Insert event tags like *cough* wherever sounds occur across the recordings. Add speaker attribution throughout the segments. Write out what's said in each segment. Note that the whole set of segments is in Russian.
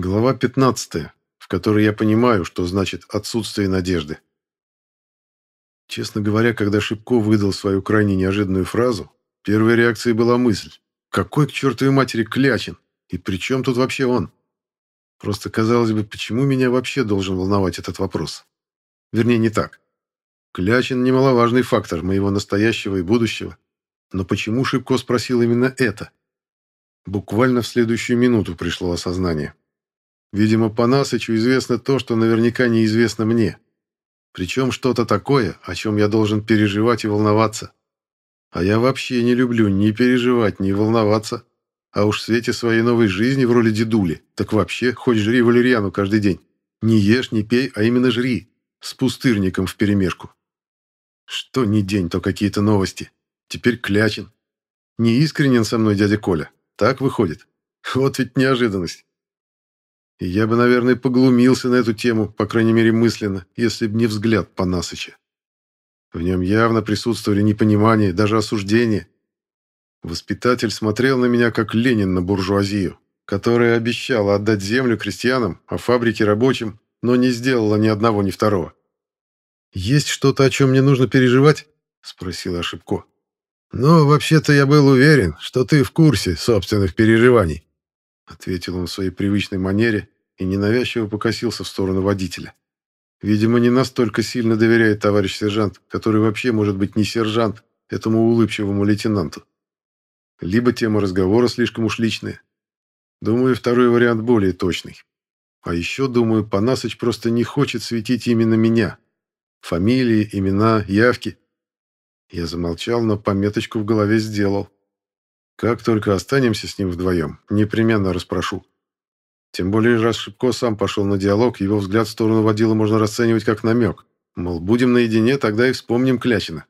Speaker 1: Глава 15, в которой я понимаю, что значит отсутствие надежды. Честно говоря, когда Шипко выдал свою крайне неожиданную фразу, первой реакцией была мысль, какой к чертовой матери Клячин, и при чем тут вообще он? Просто, казалось бы, почему меня вообще должен волновать этот вопрос? Вернее, не так. Клячин – немаловажный фактор моего настоящего и будущего. Но почему Шипко спросил именно это? Буквально в следующую минуту пришло осознание. Видимо, по Насычу известно то, что наверняка неизвестно мне. Причем что-то такое, о чем я должен переживать и волноваться. А я вообще не люблю ни переживать, ни волноваться. А уж в свете своей новой жизни в роли дедули, так вообще хоть жри валерьяну каждый день. Не ешь, не пей, а именно жри. С пустырником вперемешку. Что ни день, то какие-то новости. Теперь Клячин. Не искренен со мной дядя Коля. Так выходит. Вот ведь неожиданность. И я бы, наверное, поглумился на эту тему, по крайней мере мысленно, если бы не взгляд Панасыча. В нем явно присутствовали непонимание, даже осуждение. Воспитатель смотрел на меня, как Ленин на буржуазию, которая обещала отдать землю крестьянам, а фабрики рабочим, но не сделала ни одного, ни второго. «Есть что-то, о чем мне нужно переживать?» — спросил Ошибко. «Ну, вообще-то я был уверен, что ты в курсе собственных переживаний», ответил он в своей привычной манере и ненавязчиво покосился в сторону водителя. Видимо, не настолько сильно доверяет товарищ сержант, который вообще может быть не сержант, этому улыбчивому лейтенанту. Либо тема разговора слишком уж личная. Думаю, второй вариант более точный. А еще, думаю, Панасыч просто не хочет светить именно меня. Фамилии, имена, явки. Я замолчал, но пометочку в голове сделал. Как только останемся с ним вдвоем, непременно расспрошу. Тем более, раз Шипко сам пошел на диалог, его взгляд в сторону водила можно расценивать как намек. Мол, будем наедине, тогда и вспомним Клячина.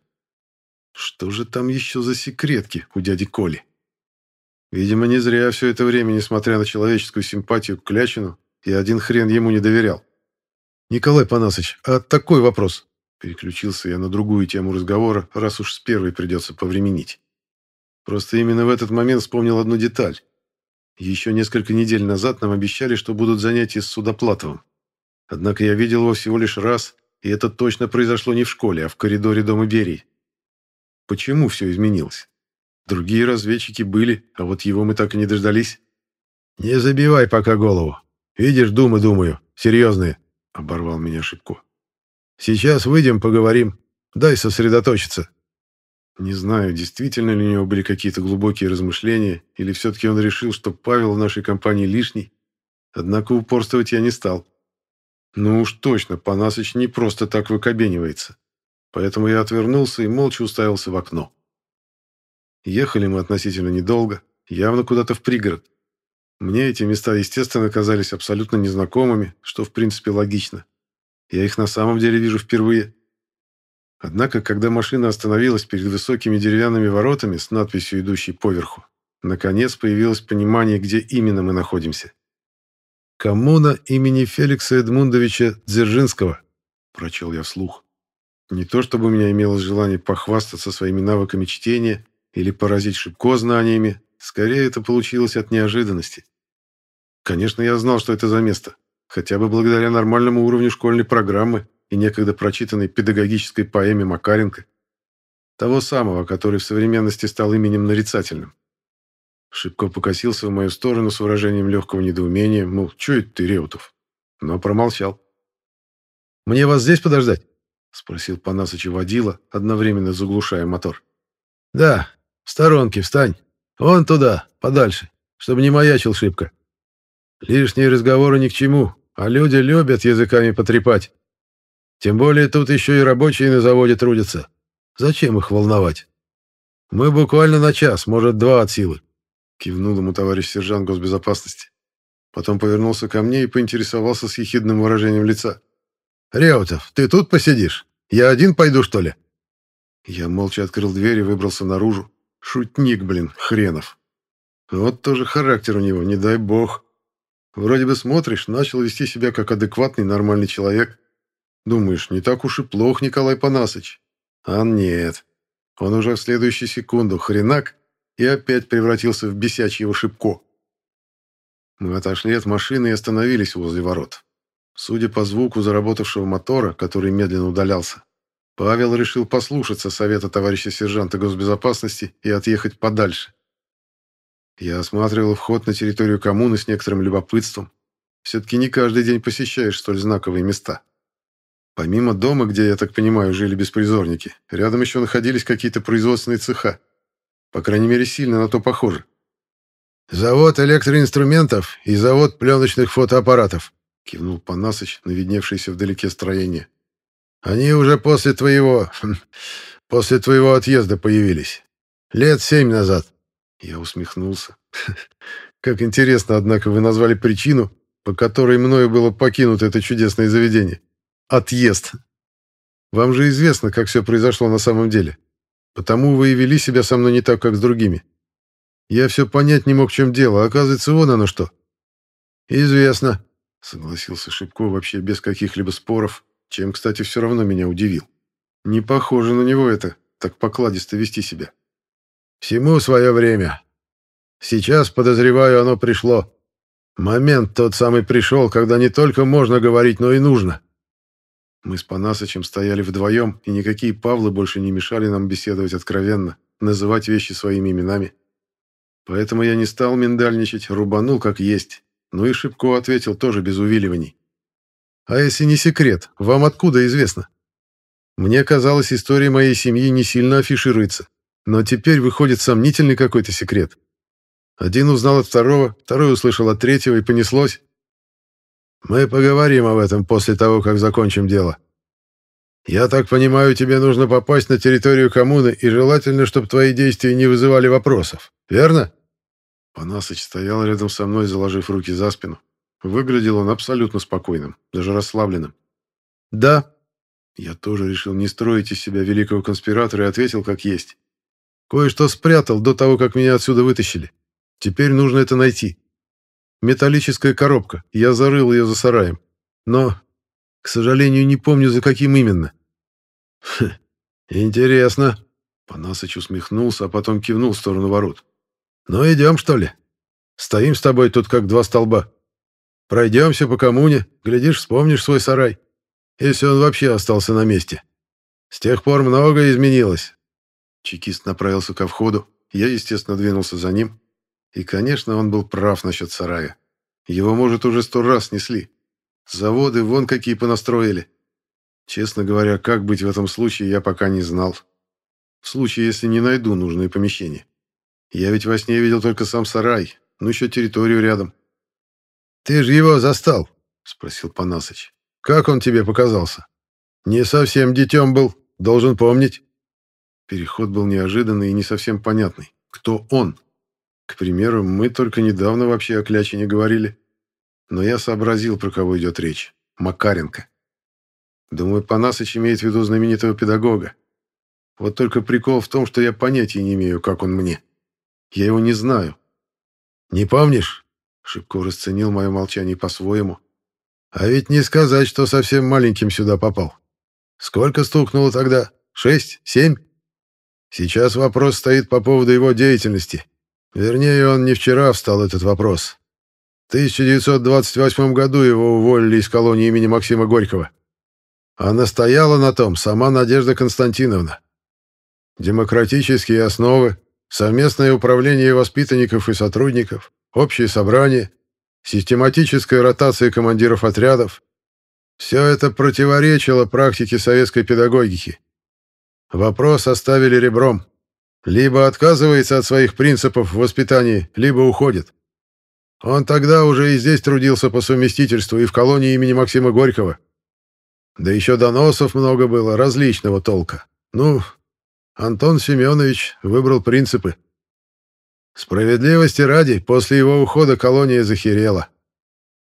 Speaker 1: Что же там еще за секретки у дяди Коли? Видимо, не зря все это время, несмотря на человеческую симпатию к Клячину, и один хрен ему не доверял. «Николай Панасович, а такой вопрос?» Переключился я на другую тему разговора, раз уж с первой придется повременить. Просто именно в этот момент вспомнил одну деталь. Еще несколько недель назад нам обещали, что будут занятия с Судоплатовым. Однако я видел его всего лишь раз, и это точно произошло не в школе, а в коридоре дома Берии. Почему все изменилось? Другие разведчики были, а вот его мы так и не дождались. «Не забивай пока голову. Видишь, думы думаю. Серьезные», — оборвал меня Шипко. «Сейчас выйдем, поговорим. Дай сосредоточиться». Не знаю, действительно ли у него были какие-то глубокие размышления, или все-таки он решил, что Павел в нашей компании лишний. Однако упорствовать я не стал. Ну уж точно, Панасыч не просто так выкобенивается. Поэтому я отвернулся и молча уставился в окно. Ехали мы относительно недолго, явно куда-то в пригород. Мне эти места, естественно, казались абсолютно незнакомыми, что в принципе логично. Я их на самом деле вижу впервые. Однако, когда машина остановилась перед высокими деревянными воротами с надписью, идущей поверху, наконец появилось понимание, где именно мы находимся. «Коммуна имени Феликса Эдмундовича Дзержинского», – прочел я вслух. Не то чтобы у меня имелось желание похвастаться своими навыками чтения или поразить Шибко знаниями, скорее это получилось от неожиданности. Конечно, я знал, что это за место, хотя бы благодаря нормальному уровню школьной программы – и некогда прочитанной педагогической поэме Макаренко. Того самого, который в современности стал именем нарицательным. Шибко покосился в мою сторону с выражением легкого недоумения, мол, это ты, Реутов? Но промолчал. «Мне вас здесь подождать?» — спросил Панасыча водила, одновременно заглушая мотор. «Да, в сторонке встань. Вон туда, подальше, чтобы не маячил шибко. Лишние разговоры ни к чему, а люди любят языками потрепать. Тем более тут еще и рабочие на заводе трудятся. Зачем их волновать? Мы буквально на час, может, два от силы. Кивнул ему товарищ сержант госбезопасности. Потом повернулся ко мне и поинтересовался с ехидным выражением лица. «Реутов, ты тут посидишь? Я один пойду, что ли?» Я молча открыл дверь и выбрался наружу. Шутник, блин, хренов. Вот тоже характер у него, не дай бог. Вроде бы смотришь, начал вести себя как адекватный нормальный человек, Думаешь, не так уж и плох Николай Панасыч? А нет. Он уже в следующую секунду хренак и опять превратился в бесячьего шибко. Мы отошли от машины и остановились возле ворот. Судя по звуку заработавшего мотора, который медленно удалялся, Павел решил послушаться совета товарища сержанта госбезопасности и отъехать подальше. Я осматривал вход на территорию коммуны с некоторым любопытством. Все-таки не каждый день посещаешь столь знаковые места. Помимо дома, где, я так понимаю, жили беспризорники, рядом еще находились какие-то производственные цеха. По крайней мере, сильно на то похоже.
Speaker 2: «Завод электроинструментов и завод пленочных фотоаппаратов», кивнул Панасыч на видневшееся вдалеке строение. «Они уже после твоего... Хм, после твоего отъезда появились. Лет семь назад».
Speaker 1: Я усмехнулся. *laughs* «Как интересно, однако, вы назвали причину, по которой мною было покинуто это чудесное заведение. Отъезд. Вам же известно, как все произошло на самом деле. Потому вы и вели себя со мной не так, как с другими. Я все понять не мог, в чем дело, оказывается, вон оно что.
Speaker 2: Известно,
Speaker 1: согласился Шипко вообще без каких-либо споров, чем, кстати, все равно меня удивил. Не похоже на него это, так покладисто вести себя.
Speaker 2: Всему свое время. Сейчас, подозреваю, оно пришло. Момент тот самый пришел, когда не только можно говорить, но и нужно.
Speaker 1: Мы с Панасычем стояли вдвоем, и никакие Павлы больше не мешали нам беседовать откровенно, называть вещи своими именами. Поэтому я не стал миндальничать, рубанул как есть. Ну и Шибко ответил тоже без увиливаний. «А если не секрет, вам откуда известно?» Мне казалось, история моей семьи не сильно афишируется. Но теперь выходит сомнительный какой-то секрет. Один узнал от второго, второй услышал от третьего, и понеслось.
Speaker 2: Мы поговорим об этом после того, как закончим дело. Я так понимаю, тебе нужно попасть на территорию коммуны, и желательно, чтобы твои действия не вызывали вопросов. Верно?
Speaker 1: Панасыч стоял рядом со мной, заложив руки за спину. Выглядел он абсолютно спокойным, даже расслабленным. «Да». Я тоже решил не строить из себя великого конспиратора и ответил как есть. «Кое-что спрятал до того, как меня отсюда вытащили. Теперь нужно это найти. Металлическая коробка. Я зарыл ее за сараем. Но, к сожалению, не помню, за каким именно.
Speaker 2: Хм, интересно.
Speaker 1: Панасыч усмехнулся, а потом кивнул в сторону ворот.
Speaker 2: Ну, идем, что ли? Стоим с тобой тут, как два столба. Пройдемся по коммуне, глядишь, вспомнишь свой сарай. Если он вообще остался на месте. С тех пор многое изменилось.
Speaker 1: Чекист направился ко входу. Я, естественно, двинулся за ним. И, конечно, он был прав насчет сарая. Его, может, уже сто раз снесли. Заводы вон какие понастроили. Честно говоря, как быть в этом случае, я пока не знал. В случае, если не найду нужное помещение. Я ведь во сне видел только сам сарай, ну еще территорию рядом.
Speaker 2: «Ты же его застал?» — спросил Панасыч. «Как он тебе показался? Не совсем детем был, должен помнить».
Speaker 1: Переход был неожиданный и не совсем понятный. Кто он? К примеру, мы только недавно вообще о кляче не говорили. Но я сообразил, про кого идет речь. Макаренко. Думаю, Панасыч имеет в виду знаменитого педагога. Вот только прикол в том, что я понятия не имею, как он мне. Я его не знаю.
Speaker 2: «Не помнишь?»
Speaker 1: Шибко расценил мое молчание по-своему.
Speaker 2: «А ведь не сказать, что совсем маленьким сюда попал. Сколько стукнуло тогда? Шесть? Семь?» Сейчас вопрос стоит по поводу его деятельности. Вернее, он не вчера встал этот вопрос. В 1928 году его уволили из колонии имени Максима Горького. А настояла на том сама Надежда Константиновна. Демократические основы, совместное управление воспитанников и сотрудников, общее собрание, систематическая ротация командиров отрядов – все это противоречило практике советской педагогики. Вопрос оставили ребром. Либо отказывается от своих принципов в воспитании, либо уходит. Он тогда уже и здесь трудился по совместительству и в колонии имени Максима Горького. Да еще доносов много было, различного толка. Ну, Антон Семенович выбрал принципы. Справедливости ради, после его ухода колония захерела.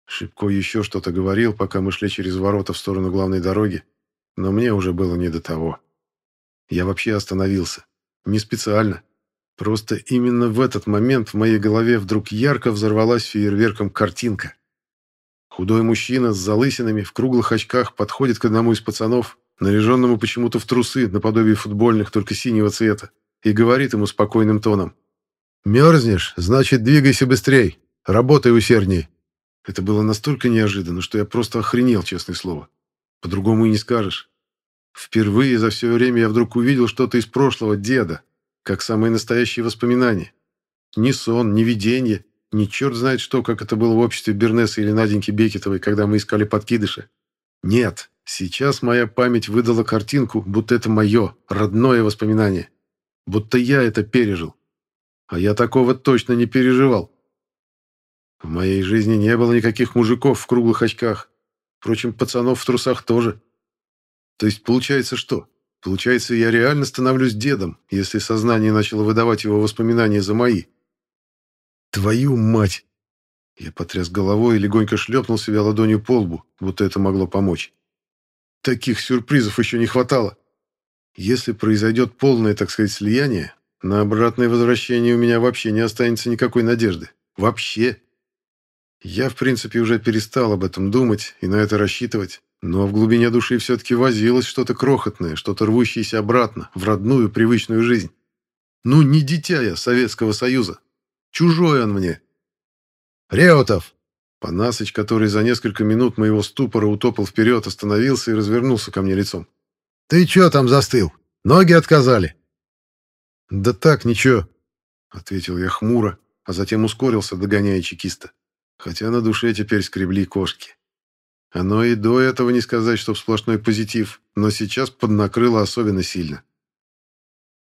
Speaker 1: Шибко еще что-то говорил, пока мы шли через ворота в сторону главной дороги, но мне уже было не до того. Я вообще остановился. Не специально. Просто именно в этот момент в моей голове вдруг ярко взорвалась фейерверком картинка. Худой мужчина с залысинами в круглых очках подходит к одному из пацанов, наряженному почему-то в трусы, наподобие футбольных, только синего цвета, и говорит ему спокойным тоном.
Speaker 2: «Мерзнешь? Значит, двигайся быстрей, Работай усерднее».
Speaker 1: Это было настолько неожиданно, что я просто охренел, честное слово. По-другому и не скажешь. Впервые за все время я вдруг увидел что-то из прошлого деда, как самые настоящие воспоминания. Ни сон, ни видение, ни черт знает что, как это было в обществе Бернеса или Наденьки Бекетовой, когда мы искали подкидыша. Нет, сейчас моя память выдала картинку, будто это мое, родное воспоминание. Будто я это пережил. А я такого точно не переживал. В моей жизни не было никаких мужиков в круглых очках. Впрочем, пацанов в трусах тоже. То есть получается что? Получается, я реально становлюсь дедом, если сознание начало выдавать его воспоминания за мои. Твою мать! Я потряс головой и легонько шлепнул себя ладонью по лбу, будто это могло помочь. Таких сюрпризов еще не хватало. Если произойдет полное, так сказать, слияние, на обратное возвращение у меня вообще не останется никакой надежды. Вообще. Я, в принципе, уже перестал об этом думать и на это рассчитывать, но в глубине души все-таки возилось что-то крохотное, что-то рвущееся обратно, в родную, привычную жизнь. Ну, не дитя я Советского Союза. Чужой он мне.
Speaker 2: «Реутов!»
Speaker 1: Панасыч, который за несколько минут моего ступора утопал вперед, остановился и развернулся ко мне лицом.
Speaker 2: «Ты чё там застыл? Ноги отказали?»
Speaker 1: «Да так, ничего», — ответил я хмуро, а затем ускорился, догоняя чекиста. Хотя на душе теперь скребли кошки. Оно и до этого не сказать, что сплошной позитив, но сейчас поднакрыло особенно сильно.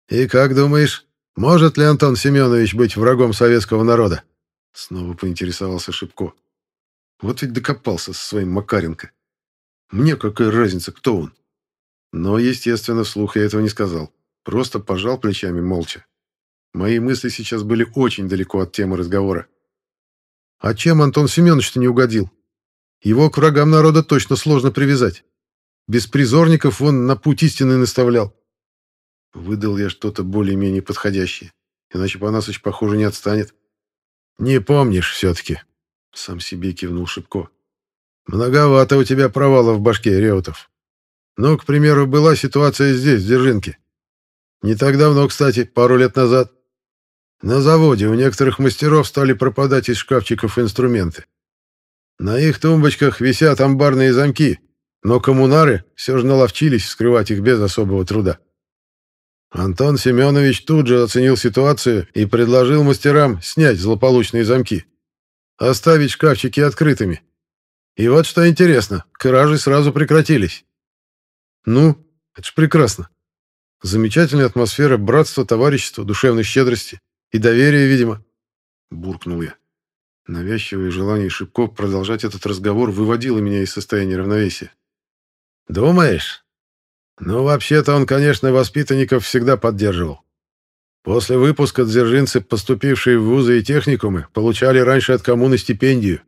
Speaker 2: «И как думаешь, может ли Антон Семенович быть врагом советского народа?»
Speaker 1: Снова поинтересовался Шипко. Вот ведь докопался со своим Макаренко. Мне какая разница, кто он? Но, естественно, вслух я этого не сказал. Просто пожал плечами молча. Мои мысли сейчас были очень далеко от темы разговора.
Speaker 2: А чем Антон Семенович-то не угодил? Его к врагам народа точно сложно привязать. Беспризорников он на путь истины наставлял.
Speaker 1: Выдал я что-то более-менее подходящее. Иначе Панасыч, похоже, не отстанет.
Speaker 2: «Не помнишь все-таки», —
Speaker 1: сам себе кивнул Шипко.
Speaker 2: «Многовато у тебя провалов в башке, Реутов. Ну, к примеру, была ситуация здесь, в Дзержинке. Не так давно, кстати, пару лет назад. На заводе у некоторых мастеров стали пропадать из шкафчиков инструменты. На их тумбочках висят амбарные замки, но коммунары все же наловчились скрывать их без особого труда. Антон Семенович тут же оценил ситуацию и предложил мастерам снять злополучные замки, оставить шкафчики открытыми. И вот что интересно, кражи сразу прекратились. Ну, это ж прекрасно. Замечательная атмосфера братства, товарищества, душевной щедрости и доверия, видимо.
Speaker 1: Буркнул я. Навязчивое желание Шипков продолжать этот разговор выводило меня из состояния равновесия.
Speaker 2: «Думаешь? Ну, вообще-то он, конечно, воспитанников всегда поддерживал. После выпуска дзержинцы, поступившие в вузы и техникумы, получали раньше от коммуны стипендию.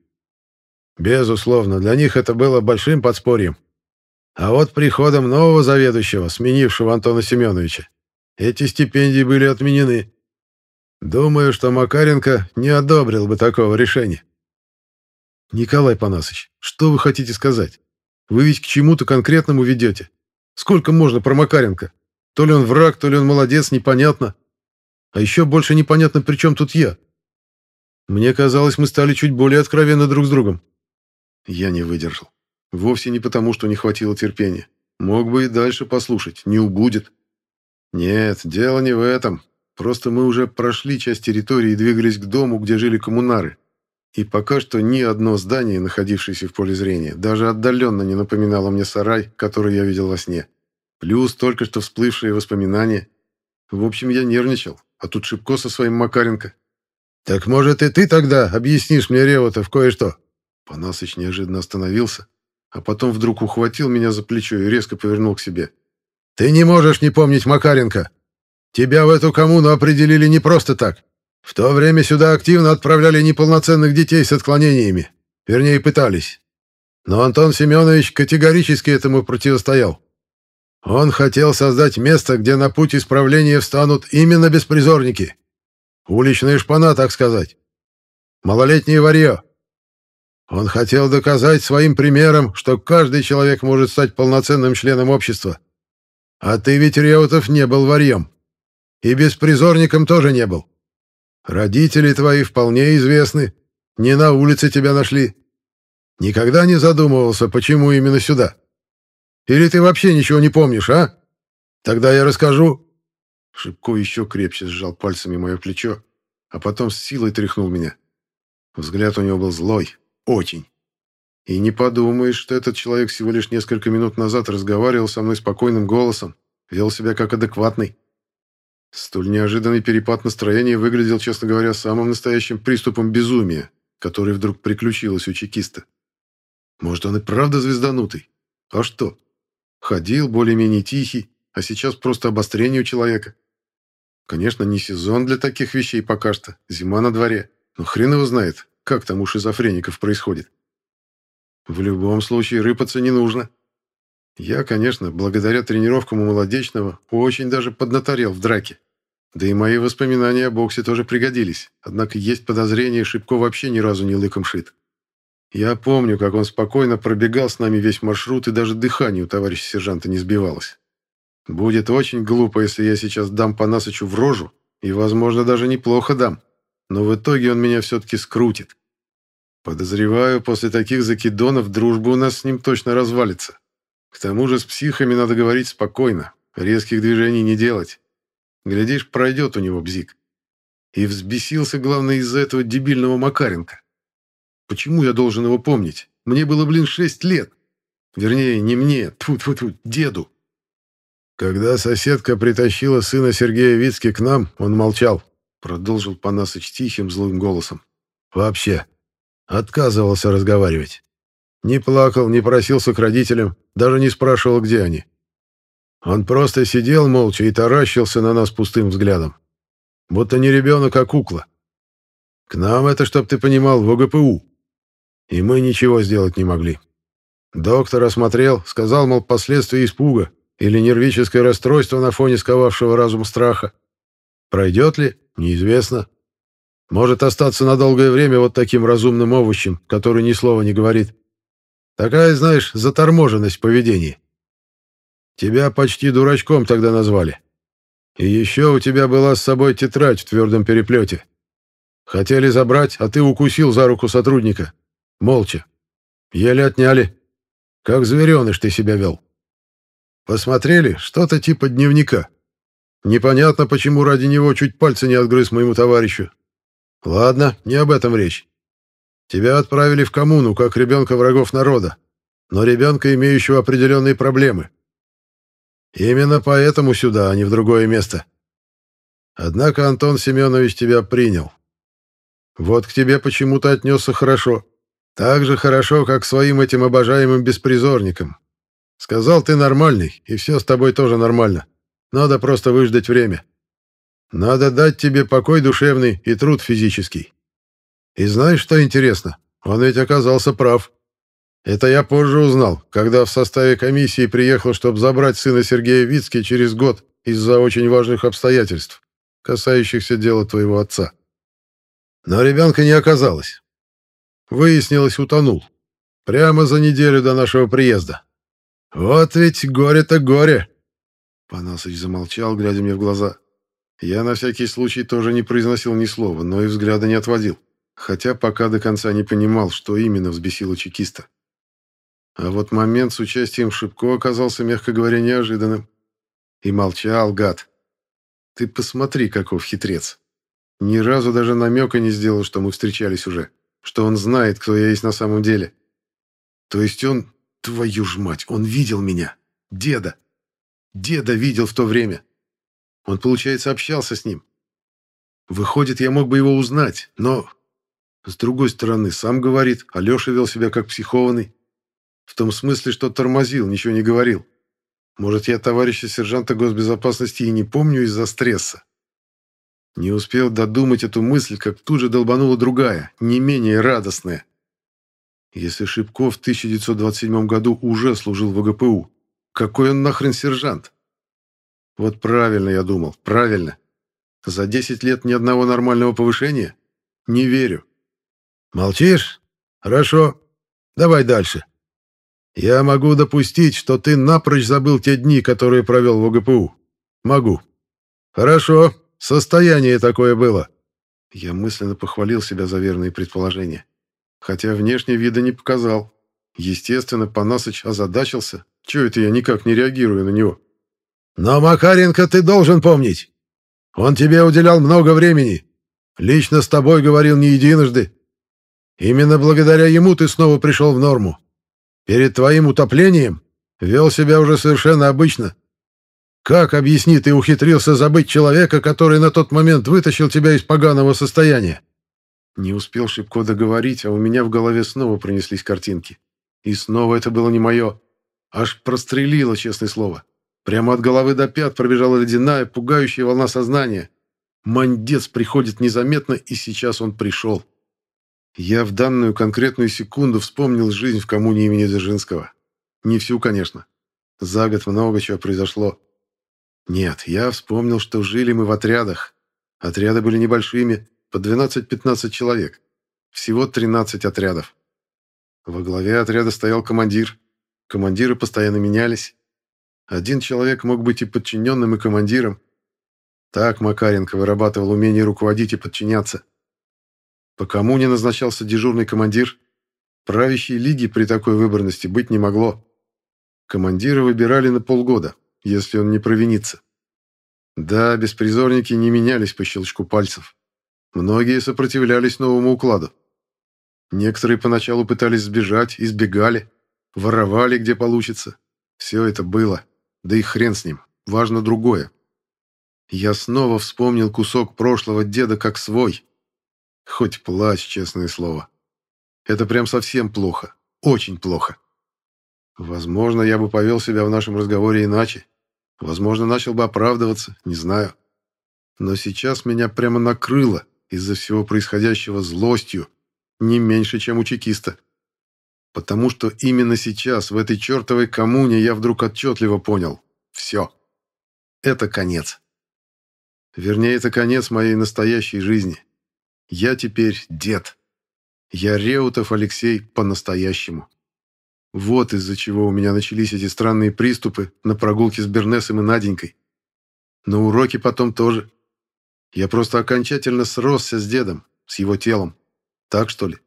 Speaker 2: Безусловно, для них это было большим подспорьем. А вот приходом нового заведующего, сменившего Антона Семеновича, эти стипендии были отменены. Думаю, что Макаренко не одобрил бы такого решения.
Speaker 1: Николай Панасович, что вы хотите сказать? Вы ведь к чему-то конкретному ведете. Сколько можно про Макаренко? То ли он враг, то ли он молодец, непонятно. А еще больше непонятно, при чем тут я. Мне казалось, мы стали чуть более откровенны друг с другом. Я не выдержал. Вовсе не потому, что не хватило терпения. Мог бы и дальше послушать, не убудет. Нет, дело не в этом. Просто мы уже прошли часть территории и двигались к дому, где жили коммунары. И пока что ни одно здание, находившееся в поле зрения, даже отдаленно не напоминало мне сарай, который я видел во сне. Плюс только что всплывшие воспоминания. В общем, я нервничал, а тут Шибко со своим Макаренко.
Speaker 2: «Так, может, и ты тогда объяснишь мне, Реутов, кое-что?»
Speaker 1: Панасыч неожиданно остановился, а потом вдруг ухватил меня за плечо и резко повернул к себе.
Speaker 2: «Ты не можешь не помнить Макаренко!» Тебя в эту коммуну определили не просто так. В то время сюда активно отправляли неполноценных детей с отклонениями. Вернее, пытались. Но Антон Семенович категорически этому противостоял. Он хотел создать место, где на путь исправления встанут именно беспризорники. Уличные шпана, так сказать. Малолетнее варье. Он хотел доказать своим примером, что каждый человек может стать полноценным членом общества. А ты ведь, Реутов, не был варьем. И беспризорником тоже не был. Родители твои вполне известны. Не на улице тебя нашли. Никогда не задумывался, почему именно сюда? Или ты вообще ничего не помнишь, а? Тогда я расскажу».
Speaker 1: Шипко еще крепче сжал пальцами мое плечо, а потом с силой тряхнул меня. Взгляд у него был злой, очень. И не подумаешь, что этот человек всего лишь несколько минут назад разговаривал со мной спокойным голосом, вел себя как адекватный. Столь неожиданный перепад настроения выглядел, честно говоря, самым настоящим приступом безумия, который вдруг приключилось у чекиста. Может, он и правда звезданутый? А что? Ходил более-менее тихий, а сейчас просто обострение у человека. Конечно, не сезон для таких вещей пока что, зима на дворе, но хрен его знает, как там у шизофреников происходит. В любом случае рыпаться не нужно. Я, конечно, благодаря тренировкам у Молодечного очень даже поднаторел в драке. Да и мои воспоминания о боксе тоже пригодились, однако есть подозрение, Шибко вообще ни разу не лыком шит. Я помню, как он спокойно пробегал с нами весь маршрут, и даже дыхание у товарища сержанта не сбивалось. Будет очень глупо, если я сейчас дам по Насычу в рожу, и, возможно, даже неплохо дам. Но в итоге он меня все-таки скрутит. Подозреваю, после таких закидонов дружба у нас с ним точно развалится. К тому же с психами надо говорить спокойно, резких движений не делать. Глядишь, пройдет у него бзик. И взбесился, главное, из-за этого дебильного Макаренко. Почему я должен его помнить? Мне было, блин, шесть лет. Вернее, не мне, тьфу тьфу тьфу деду.
Speaker 2: Когда соседка притащила сына Сергея Вицки к нам, он молчал, продолжил Панасыч тихим злым голосом. Вообще. Отказывался разговаривать. Не плакал, не просился к родителям, даже не спрашивал, где они. Он просто сидел молча и таращился на нас пустым взглядом. Будто не ребенок, а кукла. К нам это, чтоб ты понимал, в ОГПУ. И мы ничего сделать не могли. Доктор осмотрел, сказал, мол, последствия испуга или нервическое расстройство на фоне сковавшего разум страха. Пройдет ли? Неизвестно. Может остаться на долгое время вот таким разумным овощем, который ни слова не говорит. Такая, знаешь, заторможенность в поведении. Тебя почти дурачком тогда назвали. И еще у тебя была с собой тетрадь в твердом переплете. Хотели забрать, а ты укусил за руку сотрудника. Молча. Еле отняли. Как звереныш ты себя вел. Посмотрели, что-то типа дневника. Непонятно, почему ради него чуть пальцы не отгрыз моему товарищу. Ладно, не об этом речь. Тебя отправили в коммуну, как ребенка врагов народа, но ребенка, имеющего определенные проблемы. Именно поэтому сюда, а не в другое место. Однако Антон Семенович тебя принял. Вот к тебе почему-то отнесся хорошо. Так же хорошо, как к своим этим обожаемым беспризорникам. Сказал, ты нормальный, и все с тобой тоже нормально. Надо просто выждать время. Надо дать тебе покой душевный и труд физический. И знаешь, что интересно? Он ведь оказался прав. Это я позже узнал, когда в составе комиссии приехал, чтобы забрать сына Сергея Вицки через год из-за очень важных обстоятельств, касающихся дела твоего отца. Но ребенка не оказалось. Выяснилось, утонул. Прямо за неделю до нашего приезда. Вот ведь горе-то горе. Панасыч замолчал, глядя мне в глаза. Я на всякий случай тоже не произносил ни слова, но и взгляда не отводил, хотя пока до конца не понимал, что именно взбесило чекиста. А вот момент с участием Шипко оказался, мягко говоря, неожиданным. И молчал, гад. Ты посмотри, каков хитрец. Ни разу даже намека не сделал, что мы встречались уже, что он знает, кто я есть на самом деле. То есть он, твою ж мать, он видел меня, деда. Деда видел в то время. Он, получается, общался с ним. Выходит, я мог бы его узнать, но... С другой стороны, сам говорит, Алеша вел себя как психованный. В том смысле, что тормозил, ничего не говорил. Может, я товарища сержанта госбезопасности и не помню из-за стресса. Не успел додумать эту мысль, как тут же долбанула другая, не менее радостная. Если Шипков в 1927 году уже служил в ВГПУ, какой он нахрен сержант? Вот правильно я думал, правильно. За 10 лет ни одного нормального повышения? Не верю. Молчишь? Хорошо. Давай дальше. Я могу допустить, что ты напрочь забыл те дни, которые провел в ОГПУ. Могу. Хорошо. Состояние такое было. Я мысленно похвалил себя за верные предположения.
Speaker 1: Хотя внешне вида не показал. Естественно, Панасыч озадачился. Чего это я никак не реагирую на него?
Speaker 2: «Но Макаренко ты должен помнить. Он тебе уделял много времени. Лично с тобой говорил не единожды. Именно благодаря ему ты снова пришел в норму. Перед твоим утоплением вел себя уже совершенно обычно. Как, объясни, ты ухитрился забыть человека, который на тот момент вытащил тебя из поганого состояния?»
Speaker 1: Не успел Шипко договорить, а у меня в голове снова пронеслись картинки. И снова это было не мое. Аж прострелило, честное слово. Прямо от головы до пят пробежала ледяная, пугающая волна сознания. Мандец приходит незаметно, и сейчас он пришел. Я в данную конкретную секунду вспомнил жизнь в коммуне имени Дзержинского. Не всю, конечно. За год много чего произошло. Нет, я вспомнил, что жили мы в отрядах. Отряды были небольшими, по 12-15 человек. Всего 13 отрядов. Во главе отряда стоял командир. Командиры постоянно менялись. Один человек мог быть и подчиненным, и командиром. Так Макаренко вырабатывал умение руководить и подчиняться. По кому не назначался дежурный командир? Правящей лиги при такой выборности быть не могло. Командира выбирали на полгода, если он не провинится. Да, беспризорники не менялись по щелчку пальцев. Многие сопротивлялись новому укладу. Некоторые поначалу пытались сбежать, избегали, воровали, где получится. Все это было. Да и хрен с ним. Важно другое. Я снова вспомнил кусок прошлого деда как свой. Хоть плачь, честное слово. Это прям совсем плохо. Очень плохо. Возможно, я бы повел себя в нашем разговоре иначе. Возможно, начал бы оправдываться, не знаю. Но сейчас меня прямо накрыло из-за всего происходящего злостью, не меньше, чем у чекиста. Потому что именно сейчас, в этой чертовой коммуне, я вдруг отчетливо понял. Все. Это конец. Вернее, это конец моей настоящей жизни. Я теперь дед. Я Реутов Алексей по-настоящему. Вот из-за чего у меня начались эти странные приступы на прогулке с Бернесом и Наденькой. На уроке потом тоже. Я просто окончательно сросся с дедом, с его телом. Так что ли?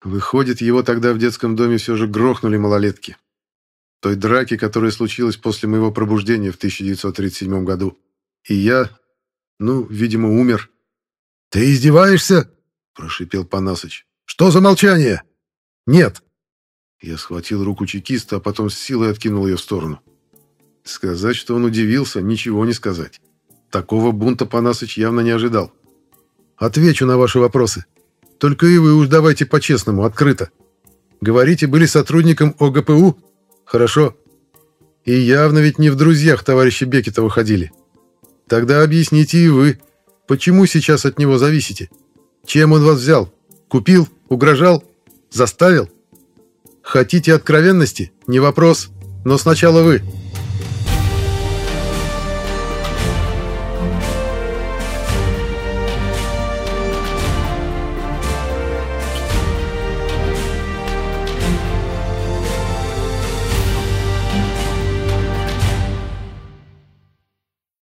Speaker 1: Выходит, его тогда в детском доме все же грохнули малолетки. Той драки, которая случилась после моего пробуждения в 1937 году. И я, ну, видимо, умер.
Speaker 2: «Ты издеваешься?» – прошипел Панасыч. «Что за молчание?» «Нет».
Speaker 1: Я схватил руку чекиста, а потом с силой откинул ее в сторону. Сказать, что он удивился, ничего не сказать. Такого бунта Панасыч явно не ожидал.
Speaker 2: «Отвечу на ваши вопросы», только и вы уж давайте по-честному, открыто. Говорите, были сотрудником ОГПУ? Хорошо. И явно ведь не в друзьях товарища Бекетова ходили. Тогда объясните и вы, почему сейчас от него зависите? Чем он вас взял? Купил? Угрожал? Заставил? Хотите откровенности? Не вопрос. Но сначала вы.